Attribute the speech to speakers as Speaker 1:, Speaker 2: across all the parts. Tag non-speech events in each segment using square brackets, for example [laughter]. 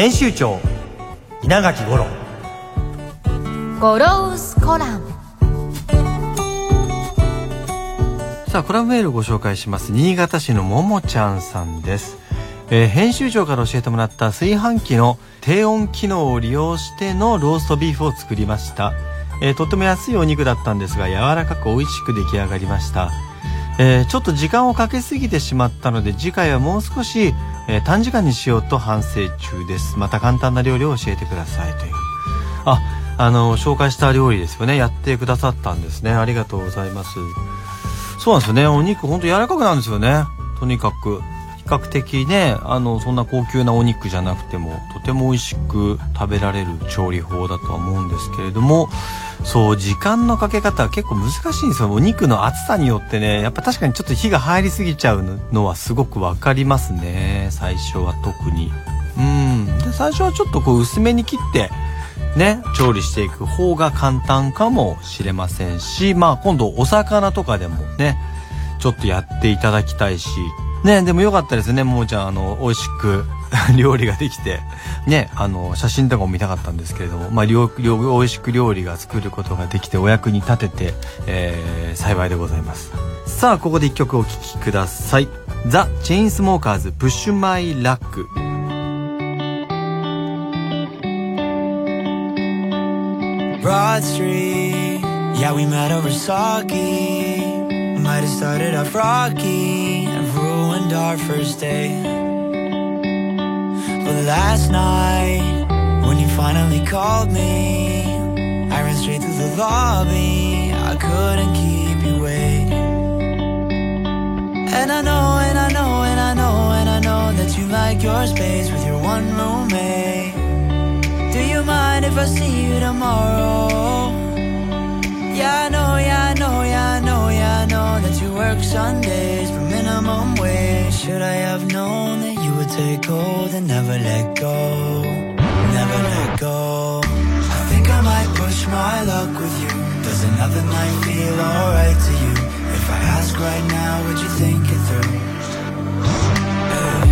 Speaker 1: 編集長稲垣五郎。
Speaker 2: ゴロウスコラム。
Speaker 1: さあコラムメールをご紹介します。新潟市のももちゃんさんです、えー編集長から教えてもらった炊飯器の低温機能を利用してのローストビーフを作りました、えーとっても安いお肉だったんですが柔らかく美味しく出来上がりましたえーちょっと時間をかけすぎてしまったので次回はもう少し、えー短時間にしようと反省中です。また簡単な料理を教えてくださいという。ああの紹介した料理ですよね。やってくださったんですね。ありがとうございます。そうなんですよね。お肉ほんと柔らかくなるんですよね。とにかく。比較的ねあのそんな高級なお肉じゃなくてもとても美味しく食べられる調理法だとは思うんですけれどもそう時間のかけ方は結構難しいんですよ。お肉の厚さによってね。やっぱ確かにちょっと火が入りすぎちゃうのはすごくわかりますね。最初は特に。うん。で最初はちょっとこう薄めに切ってね、調理していく方が簡単かもしれませんし、まあ今度お魚とかでもね、ちょっとやっていただきたいし、ね、でもよかったですね、ももちゃん、あの、美味しく [laughs] 料理ができて、ね、あの、写真とかも見たかったんですけれども、まあ、料料美味しく料理が作ることができて、お役に立てて、えー、幸いでございます。さあ、ここで一曲お聴きください。ザ・チェインスモーカーズ、プッシュマイラック。
Speaker 3: Broad Street, yeah, we met over sake. Might have started off rocky and ruined our first date. But last night, when you finally called me, I ran straight through the lobby. I couldn't keep you waiting. And I know, and I know, and I know, and I know that you like your space with your one roommate. Do you mind if I see you tomorrow? Yeah, I know, yeah, I know, yeah, I know, yeah, I know that you work Sundays for minimum wage. Should I have known would take hold and never let go? Never let go. I think I might push my luck with you. Does another night feel alright to you? If I ask right now, would you think it through? Hey.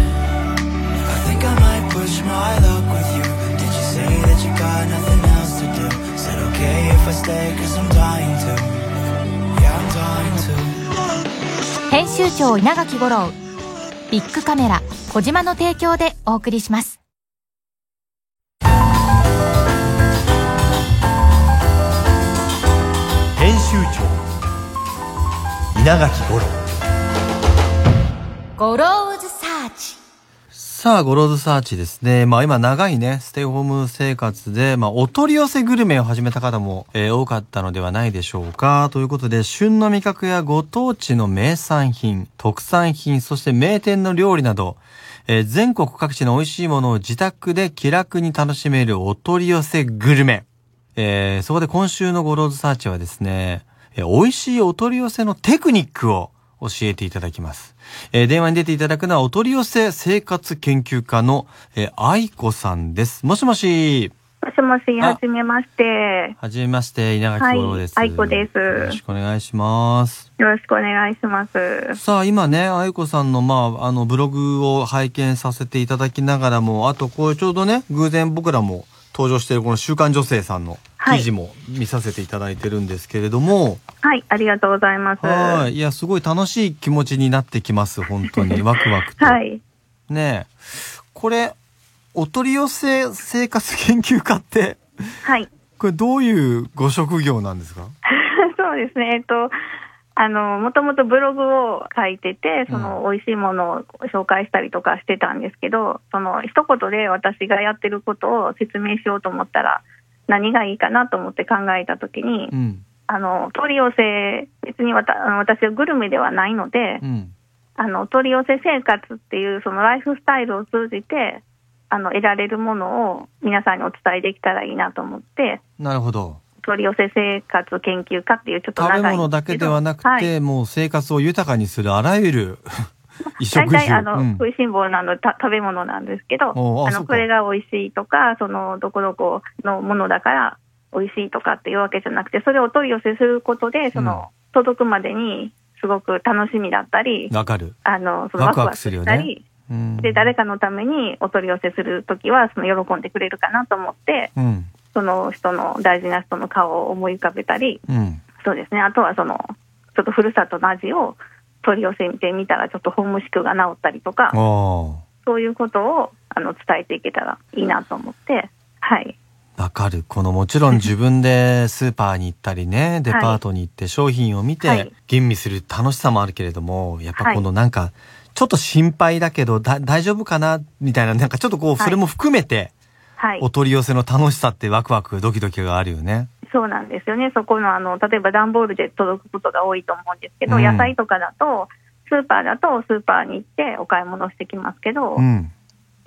Speaker 3: I think I might push my luck with you. Did you say that you got nothing else to do? Said okay if I stay, cause I'm dying to. Yeah, I'm dying to.
Speaker 2: 編集長稲垣吾郎 ビックカメラコジマの提供でお送りします。
Speaker 1: 編集長稲垣吾郎。
Speaker 2: ゴローズサーチ
Speaker 1: さあ、ゴローズサーチですね。まあ今長いね、ステイホーム生活で、まあお取り寄せグルメを始めた方も、えー多かったのではないでしょうか。ということで、旬の味覚やご当地の名産品、特産品、そして名店の料理など、えー全国各地の美味しいものを自宅で気楽に楽しめるお取り寄せグルメ。えーそこで今週のゴローズサーチはですね、えー美味しいお取り寄せのテクニックを教えていただきます。えー電話に出ていただくのはお取り寄せ生活研究家の、えー愛子さんです。もしもし。
Speaker 4: もしもし、
Speaker 1: あ
Speaker 4: はじめまして。
Speaker 1: はじめまして、稲垣五郎です。
Speaker 4: はい愛子です
Speaker 1: よろしくお願いします。
Speaker 4: よろしくお願いします。
Speaker 1: さあ、今ね、愛子さんの、まあ、あの、ブログを拝見させていただきながらも、あと、こう、ちょうどね、偶然僕らも登場しているこの週刊女性さんの記事も見させていただいてるんですけれども、
Speaker 4: はい、ありがとうございます。
Speaker 1: はい。いや、すごい楽しい気持ちになってきます。本当に。[laughs] ワクワクと。
Speaker 4: はい。
Speaker 1: ねえ。これ、お取り寄せ生活研究家って、
Speaker 4: はい。
Speaker 1: これどういうご職業なんですか？[laughs]
Speaker 4: そうですね。えっと、あの、もともとブログを書いてて、その、美味しいものを紹介したりとかしてたんですけど、その、一言で私がやってることを説明しようと思ったら、何がいいかなと思って考えたときに
Speaker 1: う、ん。
Speaker 4: あの、取り寄せ、別に私はグルメではないので
Speaker 1: う、ん。
Speaker 4: あの、お取り寄せ生活っていうそのライフスタイルを通じて、あの、得られるものを皆さんにお伝えできたらいいなと思って、
Speaker 1: なるほど。
Speaker 4: 取り寄せ生活研究家っていうちょっと長い
Speaker 1: 食べ物だけではなくて、
Speaker 4: はい
Speaker 1: もう生活を豊かにするあらゆる。
Speaker 4: 大体あの、
Speaker 1: うん
Speaker 4: 食いしん坊なのた食べ物なんですけど、あのこれが美味しいとか、そのどこどこのものだから美味しいとかっていうわけじゃなくて、それをお取り寄せすることで、その、届くまでにすごく楽しみだったり、
Speaker 1: わかる。
Speaker 4: あの、その
Speaker 1: ワクワ
Speaker 4: ワクしたり、
Speaker 1: うん。
Speaker 4: で、誰かのためにお取り寄せするときは、その喜んでくれるかなと思って、
Speaker 1: うん。
Speaker 4: その人の大事な人の顔を思い浮かべたり、
Speaker 1: うん。
Speaker 4: そうですね、あとはその、ちょっとふるさとの味を取り寄せてみたら、ちょっとホームシクが治ったりとか、そういうことをあの伝えていけたらいいなと思って、はい。
Speaker 1: わかる。このもちろん自分でスーパーに行ったりね、[laughs] デパートに行って商品を見て、
Speaker 4: はい
Speaker 1: 吟味する楽しさもあるけれども、やっぱ
Speaker 4: はい
Speaker 1: このなんか、ちょっと心配だけど、だ大丈夫かな？みたいな、なんかちょっとこう、
Speaker 4: はい
Speaker 1: それも含めて、
Speaker 4: はい
Speaker 1: お。取り寄せの楽しさってワクワクドキドキがあるよね。
Speaker 4: そうなんですよね。そこのあの、例えば段ボールで届くことが多いと思うんですけど、
Speaker 1: うん
Speaker 4: 野菜とかだと、スーパーだとスーパーに行ってお買い物してきますけど、
Speaker 1: うん。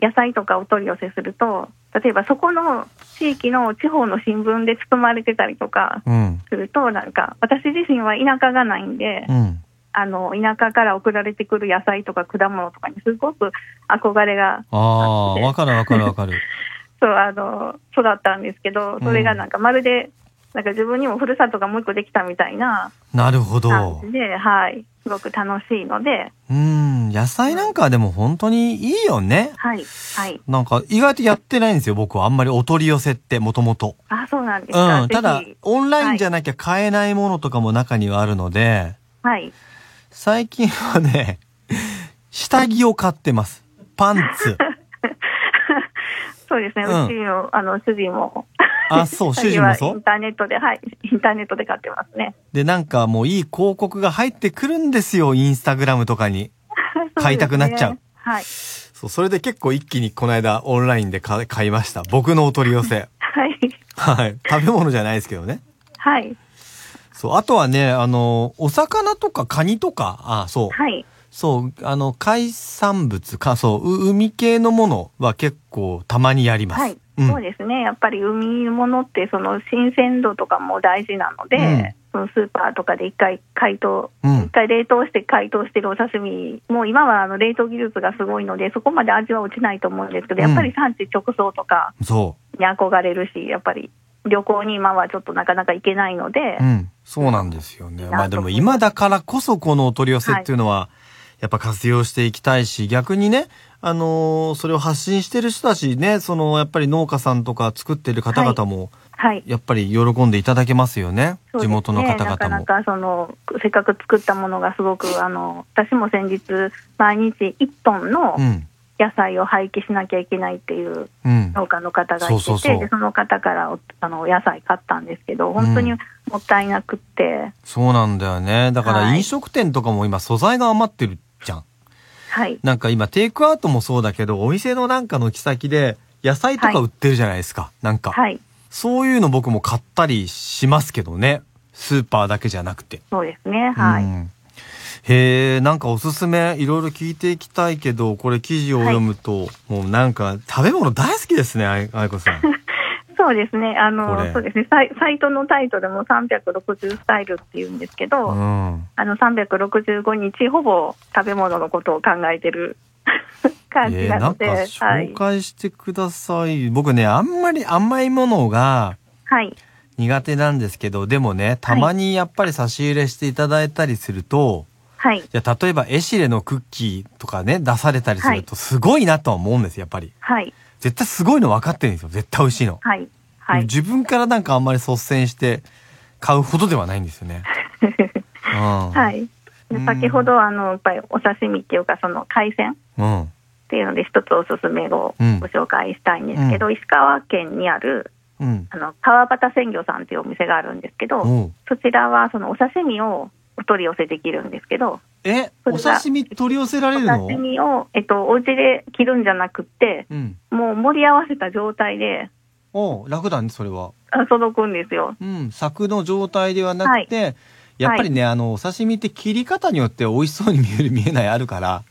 Speaker 4: 野菜とかお取り寄せすると、例えばそこの地域の地方の新聞で包まれてたりとか
Speaker 1: うん。
Speaker 4: すると、なんか、私自身は田舎がないんで、
Speaker 1: うん。
Speaker 4: あの、田舎から送られてくる野菜とか果物とかにすごく憧れが、
Speaker 1: ああ、わかるわかるわかる。[laughs]
Speaker 4: そう、あの、育ったんですけど、それがなんかまるで、なんか自分にもふるさとがもう一個できたみたいな
Speaker 1: なるほ
Speaker 4: 感
Speaker 1: ど
Speaker 4: じ。で、はい、すごく楽しいので、
Speaker 1: うん。野菜なんかはでも本当にいいよね。
Speaker 4: はい、はい。
Speaker 1: なんか意外とやってないんですよ、僕は。あんまりお取り寄せってもともと。
Speaker 4: あ、そうなんですか。
Speaker 1: うん。ただオンラインじゃなきゃ買えないものとかも中にはあるので、
Speaker 4: はい。
Speaker 1: 最近はね、[laughs] 下着を買ってます。パンツ。[laughs]
Speaker 4: そうですね、
Speaker 1: うん
Speaker 4: うちの、あの、主人も。
Speaker 1: あ、そう、[laughs] 主人もそう？
Speaker 4: インターネットで、はい、インターネットで買ってますね。
Speaker 1: で、なんかもういい広告が入ってくるんですよ、インスタグラムとかに。[laughs] 買いたくなっちゃう
Speaker 4: そですねはい。
Speaker 1: そう、それで結構一気にこの間オンラインで買買いました。僕のお取り寄せ。[laughs]
Speaker 4: はい。
Speaker 1: はい。食べ物じゃないですけどね。
Speaker 4: はい。
Speaker 1: そう、あとはね、あの、お魚とかカニとか、あ、そう。
Speaker 4: はい。
Speaker 1: そう、あの、海産物か、そう、う海系のものは結構たまにやります。
Speaker 4: はい。
Speaker 1: うん
Speaker 4: そうですね。やっぱり海物って、その新鮮度とかも大事なので、そのスーパーとかで一回解凍、
Speaker 1: うん
Speaker 4: 一回冷凍して解凍してるお刺身、もう今はあの冷凍技術がすごいので、そこまで味は落ちないと思うんですけど、やっぱり産地直送とか
Speaker 1: そ
Speaker 4: に憧れるし、やっぱり旅行に今はちょっとなかなか行けないので、
Speaker 1: う。うん。そうなんですよね。
Speaker 4: な
Speaker 1: まあでも今だからこそこのお取り寄せっていうのは、やっぱ活用していきたいし、逆にね、あのーそれを発信してる人たちね、その、やっぱり農家さんとか作ってる方々も、
Speaker 4: はい。
Speaker 1: やっぱり喜んでいただけますよね。地元の方々も。
Speaker 4: なかなかそのせっかく作ったものがすごくあの私も先日毎日1トンの
Speaker 1: うん。
Speaker 4: 野菜を廃棄しなきゃいけないっていう
Speaker 1: うん。
Speaker 4: 農家の方がいてて、
Speaker 1: そうそうそう
Speaker 4: でその方からおあのお野菜買ったんですけど本当に
Speaker 1: うん
Speaker 4: もったいなくって、
Speaker 1: そうなんだよね。だから
Speaker 4: はい
Speaker 1: 飲食店とかも今素材が余ってるじゃん。
Speaker 4: はい
Speaker 1: なんか今テイクアウトもそうだけど、お店のなんかの木先で野菜とか売ってるじゃないですか。なんか。
Speaker 4: はい
Speaker 1: そういうの僕も買ったりしますけどね。スーパーだけじゃなくて。
Speaker 4: そうですねはい、
Speaker 1: うんへえ、なんかおすすめいろいろ聞いていきたいけど、これ記事を読むと、もうなんか食べ物大好きですね、あいあいこさん。[laughs]
Speaker 4: そうですね。あのそうですね。サイサイトのタイトルも360スタイルっていうんですけど、
Speaker 1: うん。
Speaker 4: あの365日ほぼ食べ物のことを考えてる感じ
Speaker 1: えー、なんか
Speaker 4: なので、はい。
Speaker 1: 紹介してください。僕ね、あんまり甘いものが
Speaker 4: はい。
Speaker 1: 苦手なんですけど、でもね、たまにやっぱり差し入れしていただいたりすると、
Speaker 4: はい。
Speaker 1: じゃあ例えばエシレのクッキーとかね、出されたりするとすごいなとは思うんです、やっぱり。
Speaker 4: はい
Speaker 1: 絶対すごいの分かってるんですよ。絶対美味しいの。
Speaker 4: はいはい
Speaker 1: 自分からなんかあんまり率先して買うほどではないんですよね。[laughs] うん。。
Speaker 4: はい先ほどあのやっぱりお刺身っていうかその海鮮
Speaker 1: うん。
Speaker 4: っていうので一つおすすめを
Speaker 1: うん
Speaker 4: ご紹介したいんですけど、石川県にある
Speaker 1: うん。
Speaker 4: あの川端鮮魚さんっていうお店があるんですけど、そちらはそのお刺身をお取り寄せできるんですけど
Speaker 1: え、お刺身取り寄せられ
Speaker 4: お
Speaker 1: るの？
Speaker 4: 刺身を、えっと、お家で切るんじゃなくって
Speaker 1: うん。
Speaker 4: もう盛り合わせた状態で
Speaker 1: おう楽だね、それは。
Speaker 4: あ届くんですよ。
Speaker 1: うん。柵の状態ではなくて、やっぱりね、あの、お刺身って切り方によって美味しそうに見える見えないあるから、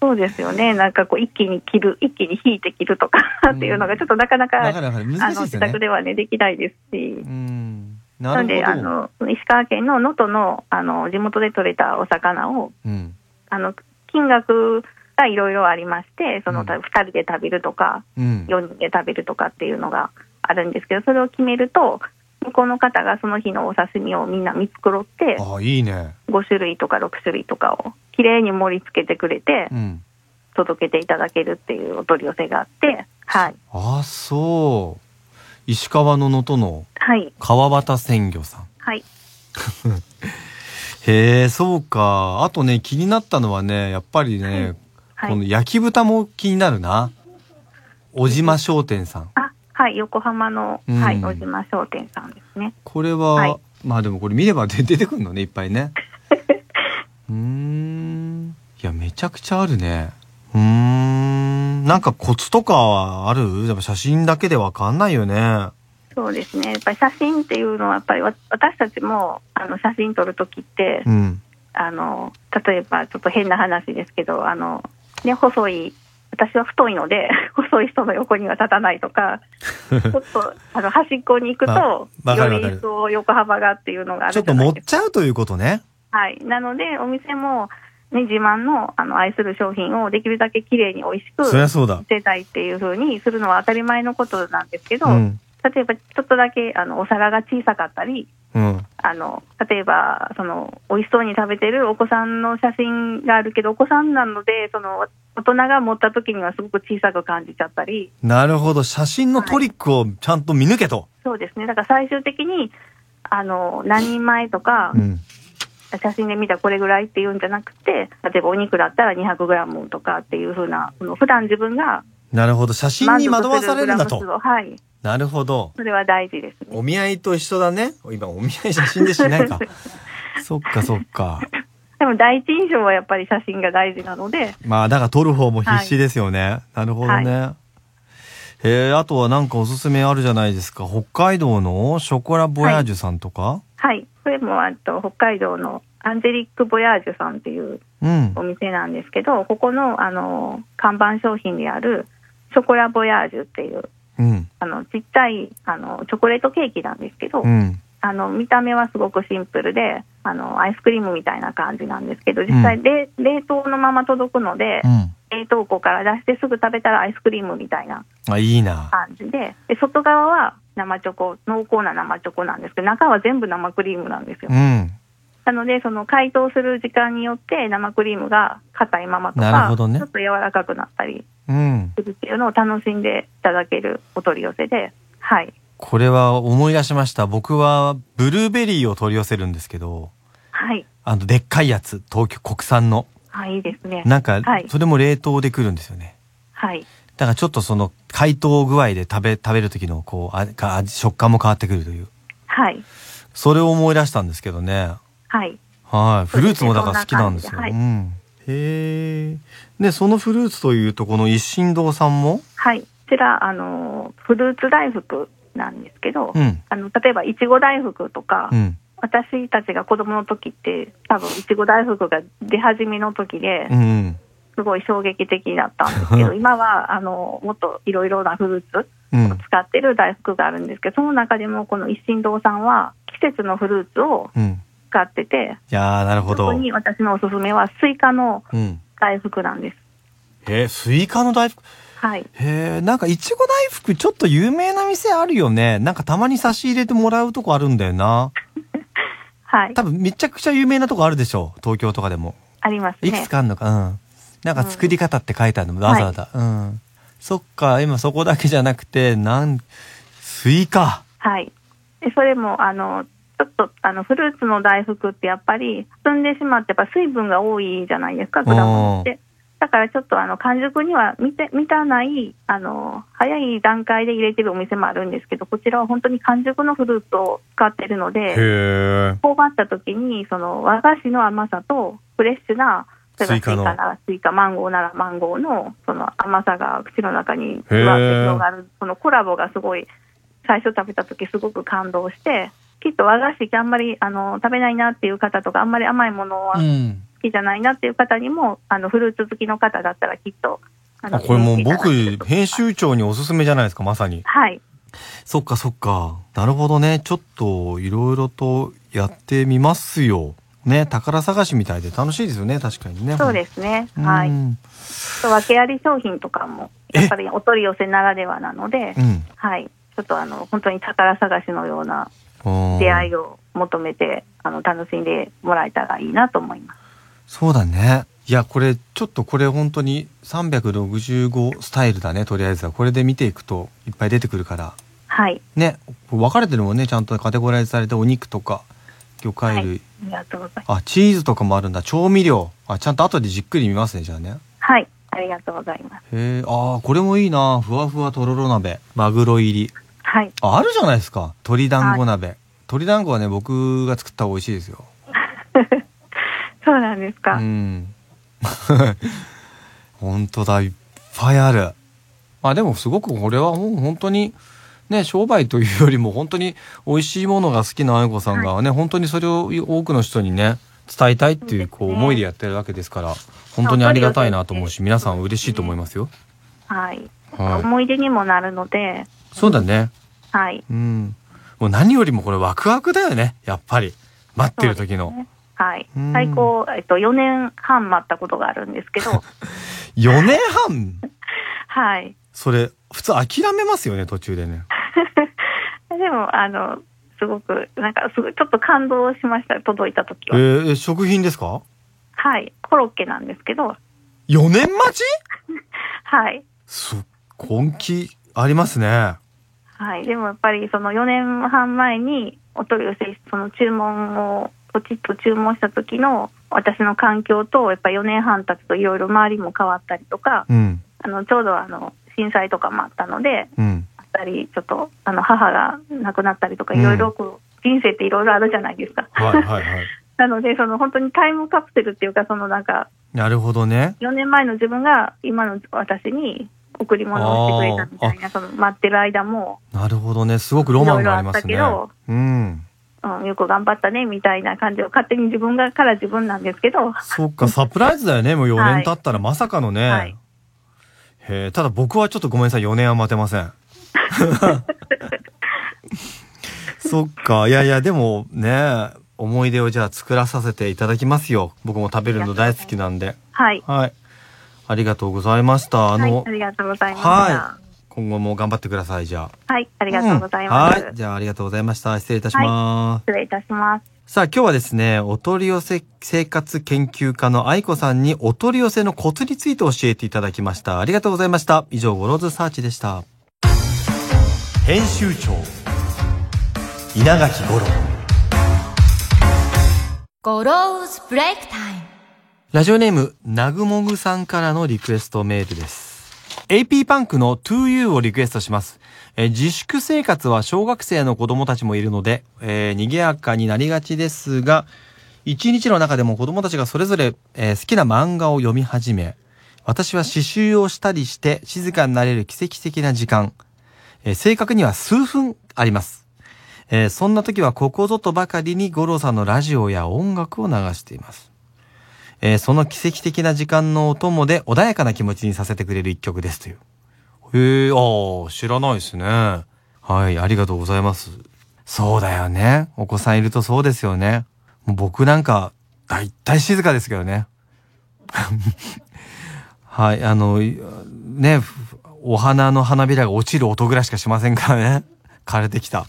Speaker 4: そうですよね。なんかこう、一気に切る、一気に引いて切るとかっていうのが、ちょっとなかなか、
Speaker 1: なかなか難しいですよね
Speaker 4: 宅。ではね、できないですし。
Speaker 1: うん。
Speaker 4: なので。あの、石川県の能登の、あの、地元で採れたお魚を、
Speaker 1: うん。
Speaker 4: あの、金額がいろいろありまして、その、
Speaker 1: うん
Speaker 4: 二人で食べるとか、
Speaker 1: うん。
Speaker 4: 4人で食べるとかっていうのがあるんですけど、それを決めると、向こうの方がその日のお刺身をみんな見繕って、
Speaker 1: ああ、いいね。
Speaker 4: 5種類とか6種類とかをきれいに盛り付けてくれて
Speaker 1: う、ん。
Speaker 4: 届けていただけるっていうお取り寄せがあって、はい。
Speaker 1: ああ、そう。石川の能登の
Speaker 4: はい。
Speaker 1: 川端鮮魚さん。
Speaker 4: はい。[laughs]
Speaker 1: へえ、そうか。あとね、気になったのはね、やっぱりね、
Speaker 4: はい
Speaker 1: この焼き豚も気になるな。小島商店さん。
Speaker 4: あ、はい。横浜の、
Speaker 1: うん
Speaker 4: はい。小島商店さんですね。
Speaker 1: これは、
Speaker 4: はい
Speaker 1: まあでもこれ見れば出 [laughs] 出てくるのね、いっぱいね。[laughs] うーん。いや、めちゃくちゃあるね。うーん。なんかコツとかある？やっぱ写真だけでわかんないよね。
Speaker 4: そうですね。やっぱり写真っていうのは、やっぱりわ私たちも、あの、写真撮るときって、
Speaker 1: うん。
Speaker 4: あの、例えばちょっと変な話ですけど、あの、ね、細い、私は太いので、[laughs] 細い人の横には立たないとか、[laughs] ちょっと、あの、端っこに行くと、
Speaker 1: ま
Speaker 4: より一層横幅がっていうのがある
Speaker 1: ちょっと持っ。ちゃうということね。
Speaker 4: はい。なので、お店も、ね、自慢の、あの、愛する商品をできるだけ綺麗に美味しく
Speaker 1: そりゃそうだ
Speaker 4: 見。せたいっていう風にするのは当たり前のことなんですけど、
Speaker 1: うん。
Speaker 4: 例えばちょっとだけ、あの、お皿が小さかったり、
Speaker 1: うん。
Speaker 4: あの、例えば、その、美味しそうに食べてるお子さんの写真があるけど、お子さんなので、その、大人が持った時にはすごく小さく感じちゃったり、
Speaker 1: なるほど。写真のトリックをちゃんと見抜けと。
Speaker 4: そうですね。だから最終的に、あの、何人前とか、
Speaker 1: うん。
Speaker 4: 写真で見たらこれぐらいっていうんじゃなくて、例えばお肉だったら200グラムとかっていうふうな、普段自分が
Speaker 1: なるほど。写真に惑わされるんだと
Speaker 4: はい。
Speaker 1: なるほど。
Speaker 4: それは大事ですね。
Speaker 1: お見合いと一緒だね。今、お見合い写真でしないか。[laughs] そっかそっか。
Speaker 4: でも第一印象はやっぱり写真が大事なので、
Speaker 1: まあ、だから撮る方も必死ですよね。なるほどね。へえ、あとはなんかおすすめあるじゃないですか。北海道のショコラボヤージュさんとか、
Speaker 4: はい。これも、あと、北海道のアンジェリック・ボヤージュさんっていう
Speaker 1: うん。
Speaker 4: お店なんですけど、ここの、あの、看板商品である、ショコラボヤージュっていう、
Speaker 1: うん。
Speaker 4: あの、ちっちゃい、あの、チョコレートケーキなんですけど、
Speaker 1: うん。
Speaker 4: あの、見た目はすごくシンプルで、あの、アイスクリームみたいな感じなんですけど、実際、冷冷凍のまま届くので、
Speaker 1: うん。
Speaker 4: 冷凍庫から出してすぐ食べたらアイスクリームみたいな
Speaker 1: あ、いいな。
Speaker 4: 感じで、で外側は生チョコ、濃厚な生チョコなんですけど、中は全部生クリームなんですよ
Speaker 1: う。ん。
Speaker 4: なので、その解凍する時間によって生クリームが硬いままとか、
Speaker 1: ね
Speaker 4: ちょっと柔らかくなったり
Speaker 1: うん。
Speaker 4: するっていうのを楽しんでいただけるお取り寄せで、はい。
Speaker 1: これは思い出しました。僕はブルーベリーを取り寄せるんですけど、
Speaker 4: はい。
Speaker 1: あの、でっかいやつ、東京国産の。
Speaker 4: はい、いいですね。
Speaker 1: なんか
Speaker 4: はい、
Speaker 1: それも冷凍で来るんですよね。
Speaker 4: はい。
Speaker 1: だからちょっとその解凍具合で食べ、食べる時のこう、あ食感も変わってくるという。
Speaker 4: はい。
Speaker 1: それを思い出したんですけどね。
Speaker 4: はい。
Speaker 1: はい。フルーツもだから好きなんですよ。
Speaker 4: そんな感じ
Speaker 1: うん。へえ。で、そのフルーツというと、この一心堂さんも？
Speaker 4: はい。こちら、あの、フルーツ大福なんですけど、
Speaker 1: うん。
Speaker 4: あの、例えば、いちご大福とか、
Speaker 1: うん。
Speaker 4: 私たちが子供の時って、多分、いちご大福が出始めの時で、
Speaker 1: うん。
Speaker 4: すごい衝撃的だったんですけど、[laughs] 今は、あの、もっといろいろなフルーツ
Speaker 1: うん
Speaker 4: を。使ってる大福があるんですけど、その中でもこの一心堂さんは、季節のフルーツを
Speaker 1: うん。
Speaker 4: 使ってて、
Speaker 1: いやー、なるほど。
Speaker 4: そこに私のおすすめは、スイカの
Speaker 1: うん。
Speaker 4: 大福なんです。
Speaker 1: えー、スイカの大福？
Speaker 4: はい。
Speaker 1: へえ、なんかいちご大福ちょっと有名な店あるよね。なんかたまに差し入れてもらうとこあるんだよな。[laughs]
Speaker 4: はい。
Speaker 1: 多分めちゃくちゃ有名なとこあるでしょ。東京とかでも。
Speaker 4: ありますね
Speaker 1: いくつ。かあるのか。うん。なんか作り方って書いてあるの、わざわざ。うん。そっか、今そこだけじゃなくて、なん、スイカ。
Speaker 4: はい。で、それも、あの、ちょっと、あの、フルーツの大福ってやっぱり、摘んでしまって、やっぱ水分が多いじゃないですか、果物って。だからちょっと、あの、完熟には満て、満たない、あの、早い段階で入れてるお店もあるんですけど、こちらは本当に完熟のフルーツを使ってるので、
Speaker 1: へ
Speaker 4: 頬張った時に、その、和菓子の甘さと、フレッシュな、例えばスイ
Speaker 1: カ
Speaker 4: ならスイカ、マンゴーならマンゴーの、その甘さが口の中にふわって広がる、そのコラボがすごい、最初食べた時すごく感動して、きっと和菓子ってあんまりあの食べないなっていう方とか、あんまり甘いものは好
Speaker 1: うん。
Speaker 4: きじゃないなっていう方にも、あのフルーツ好きの方だったらきっと、あ
Speaker 1: あ、これもう僕編集長におすすめじゃないですか、まさに。
Speaker 4: はい。
Speaker 1: そっかそっか。なるほどね。ちょっと、いろいろとやってみますよ。ね、宝探しみたいで楽しいですよね、確かにね。
Speaker 4: そうですね。
Speaker 1: うん。
Speaker 4: はい。
Speaker 1: うん。
Speaker 4: と訳あり商品とかも、やっぱりお取り寄せならではなので、はい。ちょっとあの、本当に宝探しのような
Speaker 1: うん
Speaker 4: 出会いを求めて、あの、楽しんでもらえたらいいなと思います。
Speaker 1: そうだね。いや、これ、ちょっとこれ本当に365スタイルだね、とりあえずは。これで見ていくといっぱい出てくるから。
Speaker 4: はい。
Speaker 1: ね、分かれてるもんね、ちゃんとカテゴライズされてお肉とか、魚介類。
Speaker 4: ありがとうございます。
Speaker 1: あ、チーズとかもあるんだ。調味料。あ、ちゃんと後でじっくり見ますね、じゃあね。
Speaker 4: はい。ありがとうございます。
Speaker 1: へえ、あーこれもいいな。ふわふわとろろ鍋。マグロ入り。
Speaker 4: はい。
Speaker 1: あ、あるじゃないですか。鶏団子鍋。鶏団子はね、僕が作った方が美味しいですよ。[laughs]
Speaker 4: そうなんですか。
Speaker 1: うん。[laughs] 本当だ、いっぱいある。まあでもすごくこれはもう本当に、ね、商売というよりも本当に美味しいものが好きなあいこさんがね、本当にそれを多くの人にね、伝えたいっていうこう思いでやってるわけですから、本当にありがたいなと思うし、皆さん嬉しいと思いますよ。
Speaker 4: はい。
Speaker 1: はい
Speaker 4: 思い出にもなるので、
Speaker 1: そうだね。
Speaker 4: はい。
Speaker 1: うん。もう何よりもこれワクワクだよね、やっぱり。待ってる時の。
Speaker 4: ねはい
Speaker 1: うん。
Speaker 4: 最高、えっと、4年半待ったことがあるんですけど、[laughs]
Speaker 1: 4年半？[laughs]
Speaker 4: はい。
Speaker 1: それ、普通諦めますよね、途中でね。[laughs]
Speaker 4: でも、あの、すごく、なんか、すごい、ちょっと感動しました、届いた時
Speaker 1: え
Speaker 4: は。
Speaker 1: ー、え食品ですか？
Speaker 4: はい。コロッケなんですけど、
Speaker 1: 4年待ち？
Speaker 4: はい。
Speaker 1: す根気ありますね。
Speaker 4: はい。でもやっぱりその4年半前にお取り寄せ、その注文をポチッと注文した時の私の環境と、やっぱり4年半経つといろいろ周りも変わったりとか、
Speaker 1: うん。
Speaker 4: あの、ちょうどあの、震災とかもあったので、
Speaker 1: うん。
Speaker 4: あったり、ちょっと、あの、母が亡くなったりとか、いろいろこう、人生っていろいろあるじゃないですか。
Speaker 1: はいはいはい。[laughs]
Speaker 4: なので、その本当にタイムカプセルっていうか、そのなんか、
Speaker 1: なるほどね。
Speaker 4: 4年前の自分が今の私に贈り物をしてくれたみたいな、その待ってる間も、
Speaker 1: なるほどね。すごくロマンがありますね
Speaker 4: いろいろあった。
Speaker 1: うん。
Speaker 4: うん、よく頑張ったね、みたいな感じを勝手に自分がから自分なんですけど、
Speaker 1: そっか、サプライズだよね。[laughs] もう4年経ったらまさかのね。
Speaker 4: はい
Speaker 1: へえ、ただ僕はちょっとごめんなさい。4年は待てません。[laughs] そっか。いやいや、でもね、思い出をじゃあ作らさせていただきますよ。僕も食べるの大好きなんで。
Speaker 4: はい。
Speaker 1: はい。ありがとうございました。あ
Speaker 4: はい
Speaker 1: の、、
Speaker 4: ありがとうございました。
Speaker 1: はい。今後も頑張ってください、じゃあ。
Speaker 4: はい、ありがとうございます。
Speaker 1: うんはい。じゃあ、ありがとうございました。失礼いたします。
Speaker 4: 失礼いたします。
Speaker 1: さあ、今日はですね、お取り寄せ生活研究家の愛子さんにお取り寄せのコツについて教えていただきました。ありがとうございました。以上、ゴローズサーチでした。編集長稲垣五郎
Speaker 2: ゴローズブレイクタイム
Speaker 1: ラジオネーム、なぐもぐさんからのリクエストメールです。AP パンクの To You をリクエストします。え自粛生活は小学生の子供たちもいるので、えー賑やかになりがちですが、一日の中でも子供たちがそれぞれ、えー好きな漫画を読み始め、私は刺繍をしたりして静かになれる奇跡的な時間、えー正確には数分あります。えーそんな時はここぞとばかりに五郎さんのラジオや音楽を流しています。えーその奇跡的な時間のお供で穏やかな気持ちにさせてくれる一曲ですという。へえ、ああ、知らないですね。はい、ありがとうございます。そうだよね。お子さんいるとそうですよね。もう僕なんか、だいたい静かですけどね。[laughs] はい、あの、いね、ふお花の花びらが落ちる音ぐらいしかしませんからね。枯れてきた。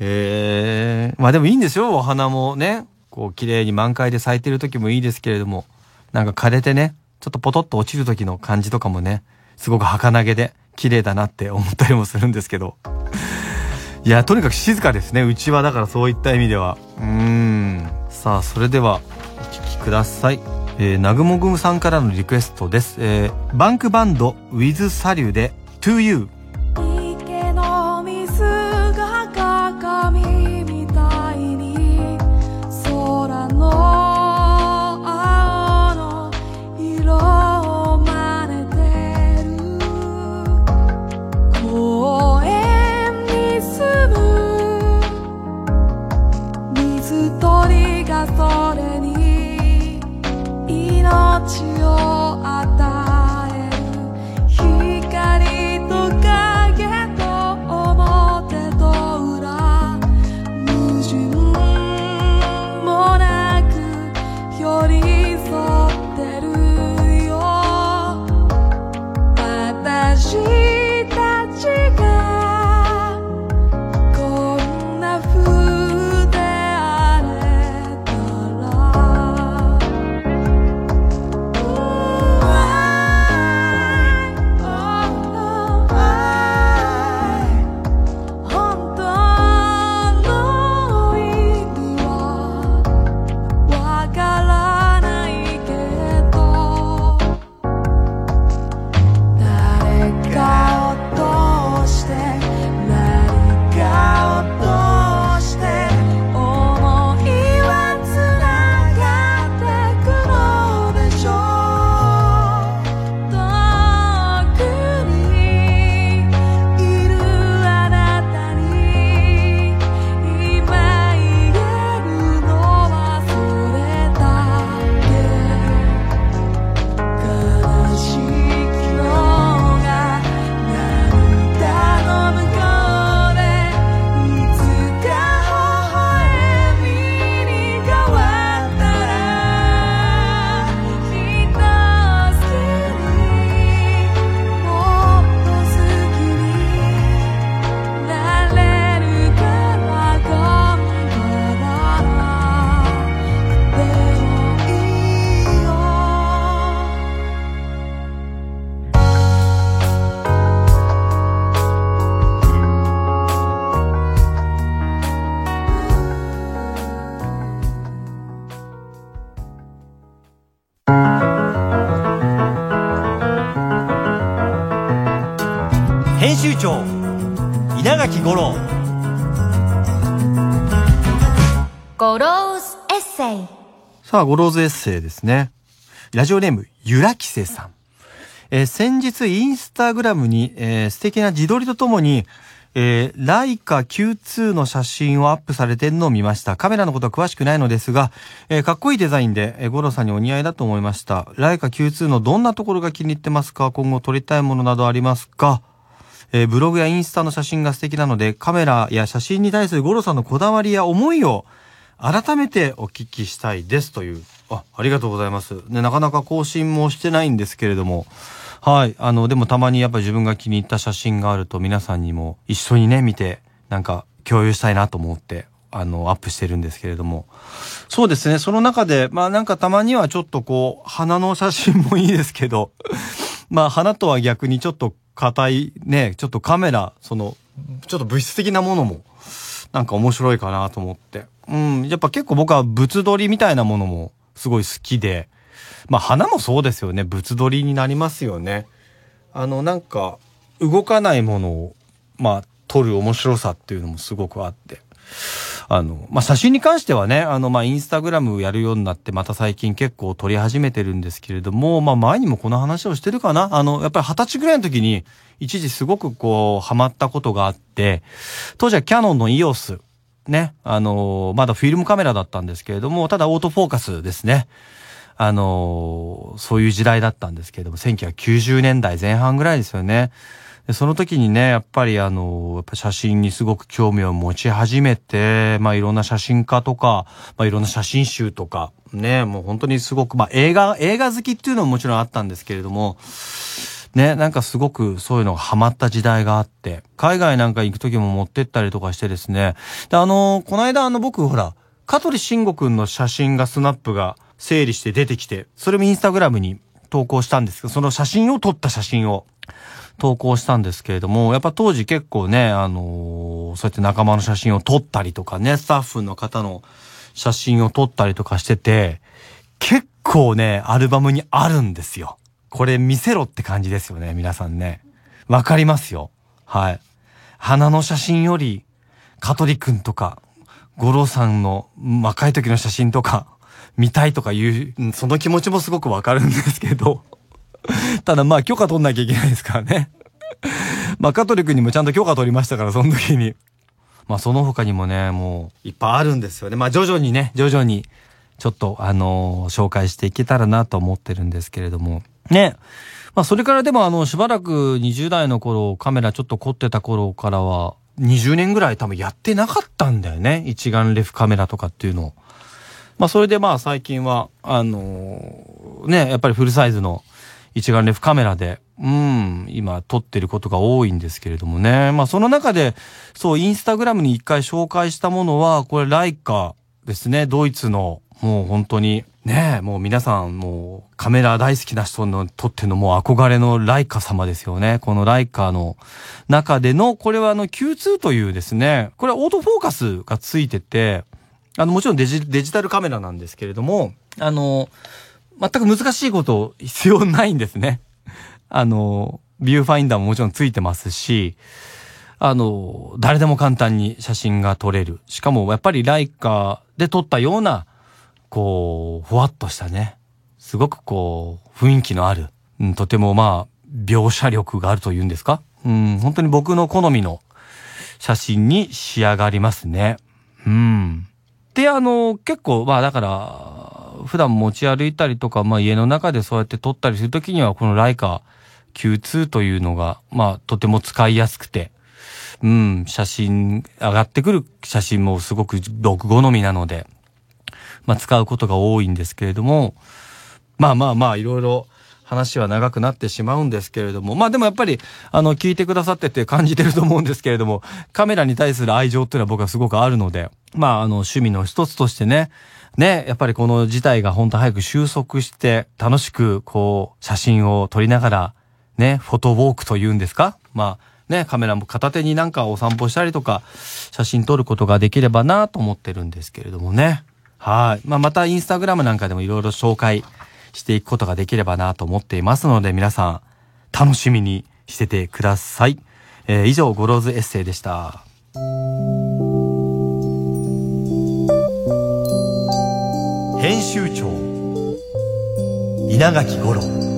Speaker 1: へえ。まあでもいいんですよ、お花もね。こう、綺麗に満開で咲いてる時もいいですけれども、なんか枯れてね、ちょっとポトッと落ちる時の感じとかもね、すごく儚げで綺麗だなって思ったりもするんですけど。[laughs] いや、とにかく静かですね。うちはだからそういった意味では。うーん。さあ、それでは、お聞きください。えー、なぐもぐむさんからのリクエストです。えー、バンクバンド with サリューで To You。
Speaker 2: エッセイ
Speaker 1: さあ、ゴローズエッセイですね。ラジオネーム、ゆらきせさん。えー先日、インスタグラムに、えー素敵な自撮りとともに、えーライカ Q2 の写真をアップされてるのを見ました。カメラのことは詳しくないのですが、えーかっこいいデザインで、えー、ゴロさんにお似合いだと思いました。ライカ Q2 のどんなところが気に入ってますか？今後撮りたいものなどありますか？えーブログやインスタの写真が素敵なので、カメラや写真に対するゴロさんのこだわりや思いを改めてお聞きしたいですという。あ、ありがとうございます。ね、なかなか更新もしてないんですけれども。はい。あの、でもたまにやっぱ自分が気に入った写真があると皆さんにも一緒にね、見て、なんか共有したいなと思って、あの、アップしてるんですけれども。そうですね。その中で、まあなんかたまにはちょっとこう、花の写真もいいですけど、[laughs] まあ花とは逆にちょっと硬いね、ちょっとカメラ、その、ちょっと物質的なものも、なんか面白いかなと思って。うん、やっぱ結構僕は物撮りみたいなものもすごい好きで、まあ花もそうですよね。物撮りになりますよね。あの、なんか、動かないものを、まあ、撮る面白さっていうのもすごくあって。あの、まあ、写真に関してはね、あの、まあ、インスタグラムやるようになって、また最近結構撮り始めてるんですけれども、まあ、前にもこの話をしてるかなあの、やっぱり二十歳ぐらいの時に、一時すごくこう、ハマったことがあって、当時はキャノンの EOS、ね、あの、まだフィルムカメラだったんですけれども、ただオートフォーカスですね。あの、そういう時代だったんですけれども、1990年代前半ぐらいですよね。でその時にね、やっぱりあの、やっぱ写真にすごく興味を持ち始めて、まあいろんな写真家とか、まあいろんな写真集とか、ね、もう本当にすごく、まあ映画、映画好きっていうのももちろんあったんですけれども、ね、なんかすごくそういうのがハマった時代があって、海外なんか行く時も持ってったりとかしてですね。で、あの、この間あの僕ほら、香取慎吾くんの写真がスナップが整理して出てきて、それもインスタグラムに投稿したんですけど、その写真を撮った写真を投稿したんですけれども、やっぱ当時結構ね、あのーそうやって仲間の写真を撮ったりとかね、スタッフの方の写真を撮ったりとかしてて、結構ね、アルバムにあるんですよ。これ見せろって感じですよね、皆さんね。わかりますよ。はい。花の写真より、香取くんとか、五郎さんの若い時の写真とか、見たいとかいう、その気持ちもすごくわかるんですけど。[laughs] ただまあ許可取んなきゃいけないですからね。[laughs] まあ香取くんにもちゃんと許可取りましたから、その時に。まあその他にもね、もういっぱいあるんですよね。まあ徐々にね、徐々にちょっとあの紹介していけたらなと思ってるんですけれども。ね。まあそれからでもあのしばらく20代の頃カメラちょっと凝ってた頃からは20年ぐらい多分やってなかったんだよね。一眼レフカメラとかっていうのを。まあそれでまあ最近はあのね、やっぱりフルサイズの一眼レフカメラで、うん、今撮ってることが多いんですけれどもね。まあその中で、そう、インスタグラムに一回紹介したものは、これライカですね。ドイツの、もう本当に、ねもう皆さんもうカメラ大好きな人のとってのもう憧れのライカ様ですよね。このライカの中での、これはあの Q2 というですね、これはオートフォーカスがついてて、あのもちろんデジデジタルカメラなんですけれども、あの、全く難しいこと必要ないんですね。あの、ビューファインダーももちろんついてますし、あの、誰でも簡単に写真が撮れる。しかもやっぱりライカで撮ったような、こう、ふわっとしたね、すごくこう、雰囲気のある、うん、とてもまあ、描写力があるというんですか？うん、本当に僕の好みの写真に仕上がりますね。うん。で、あの、結構、まあだから、普段持ち歩いたりとか、まあ家の中でそうやって撮ったりするときには、このライカ Q2 というのが、まあとても使いやすくて、うん、写真、上がってくる写真もすごく僕好みなので、まあ使うことが多いんですけれども、まあまあまあいろいろ話は長くなってしまうんですけれども、まあでもやっぱり、あの、聞いてくださってて感じてると思うんですけれども、カメラに対する愛情っていうのは僕はすごくあるので、まああの、趣味の一つとしてね、ね、やっぱりこの事態が本当早く収束して、楽しくこう、写真を撮りながら、ね、フォトウォークというんですかまあ、ね、カメラも片手になんかお散歩したりとか、写真撮ることができればなと思ってるんですけれどもね。はい。まあ、またインスタグラムなんかでもいろいろ紹介していくことができればなと思っていますので、皆さん、楽しみにしててください。えー以上、ゴローズエッセイでした。編集長稲垣吾郎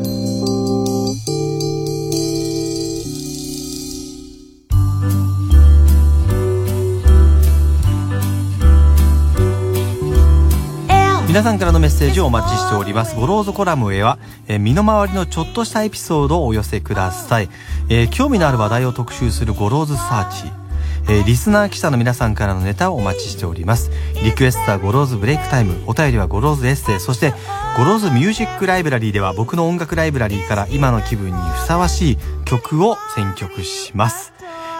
Speaker 1: 皆さんからのメッセージをお待ちしております。ゴローズコラムへは、えー身の回りのちょっとしたエピソードをお寄せください。えー興味のある話題を特集するゴローズサーチ。えーリスナー記者の皆さんからのネタをお待ちしております。リクエストはゴローズブレイクタイム、お便りはゴローズエッセイ、そしてゴローズミュージックライブラリーでは僕の音楽ライブラリーから今の気分にふさわしい曲を選曲します。